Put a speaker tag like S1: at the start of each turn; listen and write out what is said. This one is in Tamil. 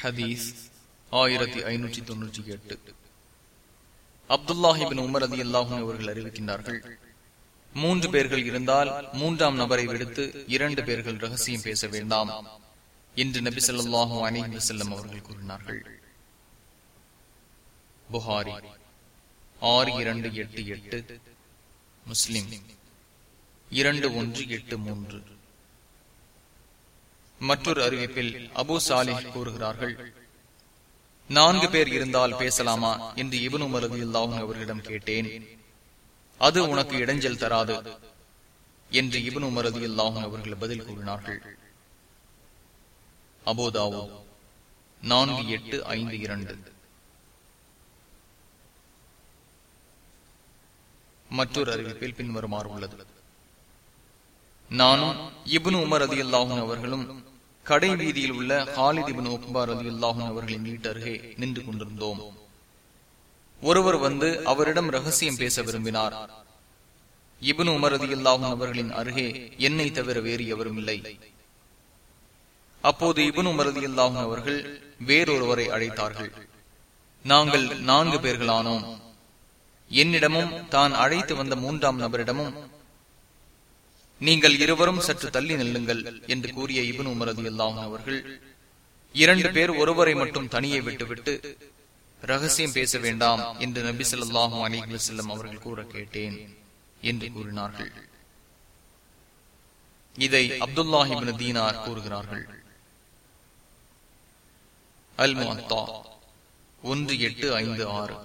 S1: ஹதீஸ் ஆயிரத்தி ஐநூற்றி தொன்னூற்றி எட்டு. அப்துல்லாஹிபின் உமர் அதி அல்லாஹும் அவர்கள் அறிவிக்கின்றார்கள் மூன்று பேர்கள் இருந்தால் மூன்றாம் நபரை விடுத்து இரண்டு பேர்கள் ரகசியம் பேச வேண்டாம் என்று நபி சொல்லாஹும் அனிஹி செல்லம் அவர்கள் கூறினார்கள். புகாரி ஆறு இரண்டு எட்டு எட்டு முஸ்லிம் இரண்டு ஒன்று எட்டு மூன்று. மற்றொரு அறிவிப்பில் அபு சாலிஹ் கூறுகிறார்கள். நான்கு பேர் இருந்தால் பேசலாமா என்று இவனு மருதி அல்லாஹும் அவர்களிடம் கேட்டேன். அது உனக்கு இடைஞ்சல் தராது என்று இவனு மருதி அல்லாஹும் அவர்கள் பதில் கூறினார்கள். அபோதாவோ நான்கு எட்டு ஐந்து இரண்டு. மற்றொரு அறிவிப்பில் பின்வருமாறு உள்ளது. நானும் இபுன் உமர் அதி அல்லாஹும் அவர்களும் கடை வீதியில் உள்ள ஹாலிதிபின் ஒப்பார் அலி அல்லாஹும் அவர்களின் வீட்டருகே நின்று கொண்டிருந்தோம். ஒருவர் வந்து அவரிடம் ரகசியம் பேச விரும்பினார். இபுன் உமர் அதி அல்லாஹும் அவர்களின் அருகே என்னை தவிர வேறு எவரும் இல்லை. அப்போது இபுன் உமர் அதி அல்லாஹும் அவர்கள் வேறொருவரை அழைத்தார்கள். நாங்கள் நான்கு பேர்களானோம். என்னிடமும் தான் அழைத்து வந்த மூன்றாம் நபரிடமும் நீங்கள் இருவரும் சற்று தள்ளி நில்லுங்கள் என்று கூறிய இபன் உமரது இல்லாம அவர்கள் இரண்டு பேர் ஒருவரை மட்டும் தனியே விட்டுவிட்டு ரகசியம் பேச வேண்டாம் என்று நபி சொல்லாஹும் அலிஹி செல்லம் அவர்கள் கூற கேட்டேன் என்று கூறினார்கள். இதை அப்துல்லாஹிபின் தீனார் கூறுகிறார்கள். அல் முத்தா ஒன்று எட்டு ஐந்து ஆறு.